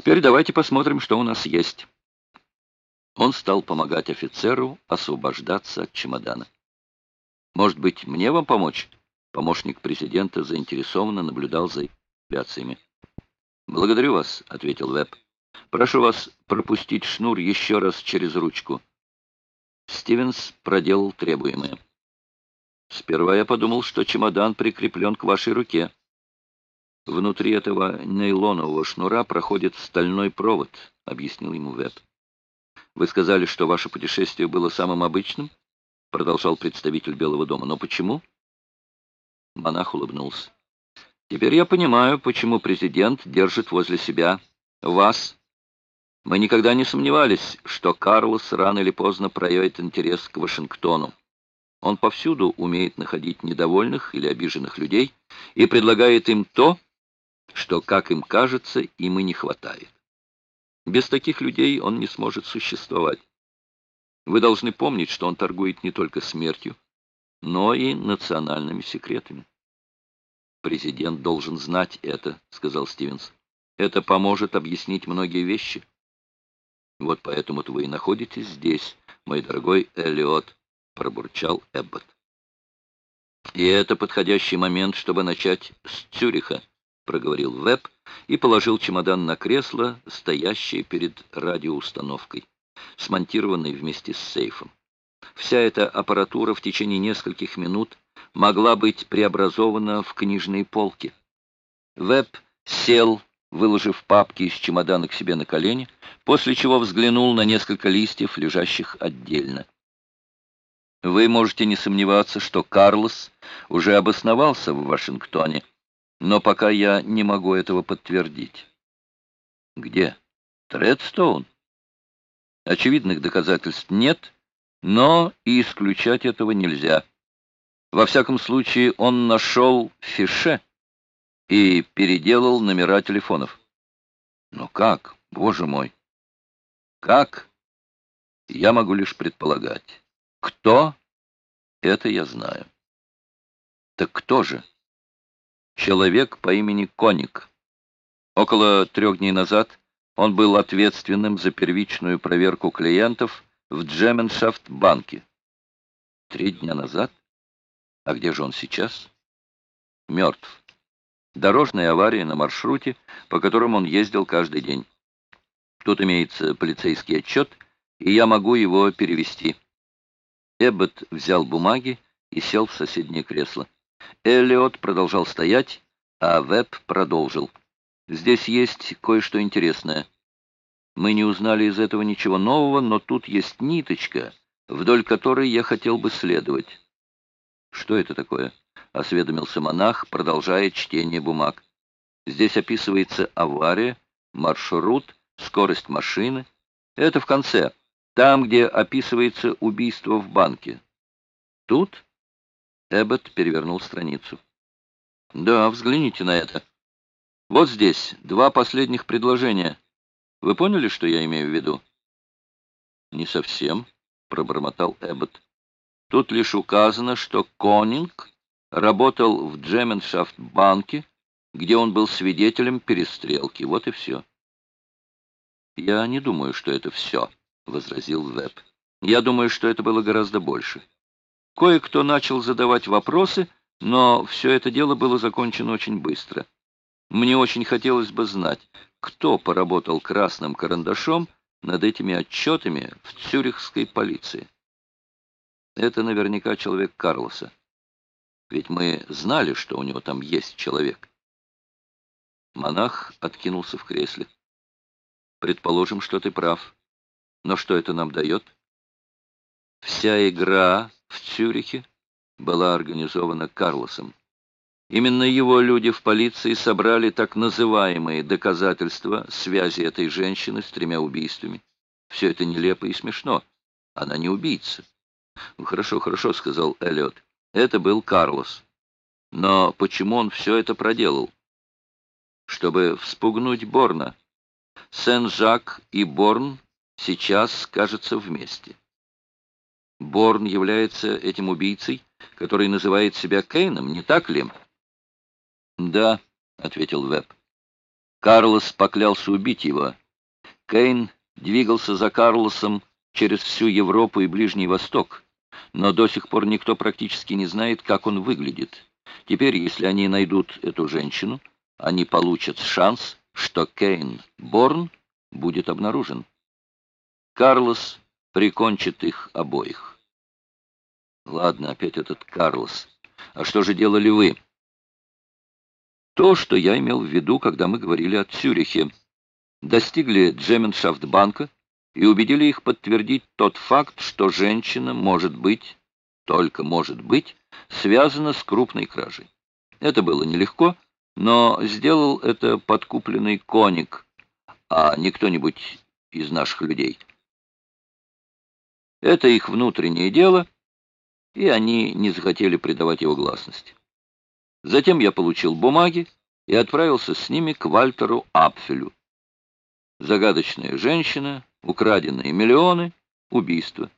Теперь давайте посмотрим, что у нас есть. Он стал помогать офицеру освобождаться от чемодана. «Может быть, мне вам помочь?» Помощник президента заинтересованно наблюдал за манипуляциями. «Благодарю вас», — ответил Веб. «Прошу вас пропустить шнур еще раз через ручку». Стивенс проделал требуемое. «Сперва я подумал, что чемодан прикреплен к вашей руке. Внутри этого нейлонового шнура проходит стальной провод», — объяснил ему Веб. «Вы сказали, что ваше путешествие было самым обычным?» — продолжал представитель Белого дома. «Но почему?» Монах улыбнулся. «Теперь я понимаю, почему президент держит возле себя вас. Мы никогда не сомневались, что Карлос рано или поздно проявит интерес к Вашингтону. Он повсюду умеет находить недовольных или обиженных людей и предлагает им то, что, как им кажется, им и не хватает. Без таких людей он не сможет существовать. Вы должны помнить, что он торгует не только смертью, но и национальными секретами. «Президент должен знать это», — сказал Стивенс. «Это поможет объяснить многие вещи». «Вот поэтому-то вы и находитесь здесь, мой дорогой Эллиот», — пробурчал Эббот. «И это подходящий момент, чтобы начать с Цюриха», — проговорил Веб и положил чемодан на кресло, стоящее перед радиоустановкой, смонтированной вместе с сейфом. Вся эта аппаратура в течение нескольких минут могла быть преобразована в книжные полки. Веб сел, выложив папки из чемодана к себе на колени, после чего взглянул на несколько листьев, лежащих отдельно. Вы можете не сомневаться, что Карлос уже обосновался в Вашингтоне, но пока я не могу этого подтвердить. Где? Тредстоун? Очевидных доказательств нет, но и исключать этого нельзя. Во всяком случае, он нашел фише и переделал номера телефонов. Но как, боже мой? Как? Я могу лишь предполагать. Кто? Это я знаю. Так кто же? Человек по имени Коник. Около трех дней назад он был ответственным за первичную проверку клиентов в Джеменшафт-банке. Три дня назад? А где же он сейчас? Мертв. Дорожная авария на маршруте, по которому он ездил каждый день. Тут имеется полицейский отчет, и я могу его перевести. Эббот взял бумаги и сел в соседнее кресло. Эллиот продолжал стоять, а Веб продолжил. Здесь есть кое-что интересное. Мы не узнали из этого ничего нового, но тут есть ниточка, вдоль которой я хотел бы следовать. «Что это такое?» — осведомился монах, продолжая чтение бумаг. «Здесь описывается авария, маршрут, скорость машины. Это в конце, там, где описывается убийство в банке. Тут?» Эббот перевернул страницу. «Да, взгляните на это. Вот здесь два последних предложения. Вы поняли, что я имею в виду?» «Не совсем», — пробормотал Эббот. Тут лишь указано, что Конинг работал в Джеменшафт-банке, где он был свидетелем перестрелки. Вот и все. «Я не думаю, что это все», — возразил Веб. «Я думаю, что это было гораздо больше. Кое-кто начал задавать вопросы, но все это дело было закончено очень быстро. Мне очень хотелось бы знать, кто поработал красным карандашом над этими отчетами в цюрихской полиции. Это наверняка человек Карлоса. Ведь мы знали, что у него там есть человек. Монах откинулся в кресле. Предположим, что ты прав. Но что это нам дает? Вся игра в Цюрихе была организована Карлосом. Именно его люди в полиции собрали так называемые доказательства связи этой женщины с тремя убийствами. Все это нелепо и смешно. Она не убийца. «Ну, «Хорошо, хорошо», — сказал Эллиот. «Это был Карлос. Но почему он все это проделал?» «Чтобы вспугнуть Борна. Сен-Жак и Борн сейчас, кажется, вместе. Борн является этим убийцей, который называет себя Кейном, не так ли?» «Да», — ответил Веб. Карлос поклялся убить его. Кейн двигался за Карлосом через всю Европу и Ближний Восток, но до сих пор никто практически не знает, как он выглядит. Теперь, если они найдут эту женщину, они получат шанс, что Кейн Борн будет обнаружен. Карлос прикончит их обоих. Ладно, опять этот Карлос. А что же делали вы? То, что я имел в виду, когда мы говорили о Цюрихе. Достигли Джеменшафтбанка и убедили их подтвердить тот факт, что женщина может быть, только может быть, связана с крупной кражей. Это было нелегко, но сделал это подкупленный коник, а не кто-нибудь из наших людей. Это их внутреннее дело, и они не захотели придавать его гласности. Затем я получил бумаги и отправился с ними к Вальтеру Апфелю. Загадочная женщина, украденные миллионы, убийство.